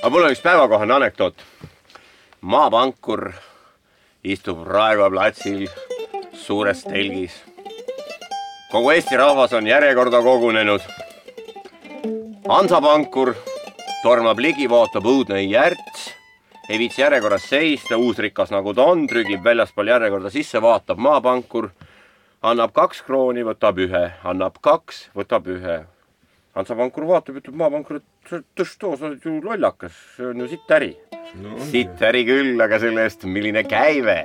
aga mul on üks päevakohane anekdoot. maapankur istub Raekoja platsil suures telgis. kogu Eesti rahvas on järjekorda kogunenud. Hansapankur tormab ligi, vaatab õudne järts, ei viitsi järjekorras seista, uusrikas nagu ta on, trügib väljaspool järjekorda sisse, vaatab maapankur, annab kaks krooni, võtab ühe, annab kaks, võtab ühe. Hansapankur vaatab, ütleb maapankur, et tõstoo, sa oled ju lollakas, see on ju sitt äri no,. sitt äri küll, aga selle eest milline käive.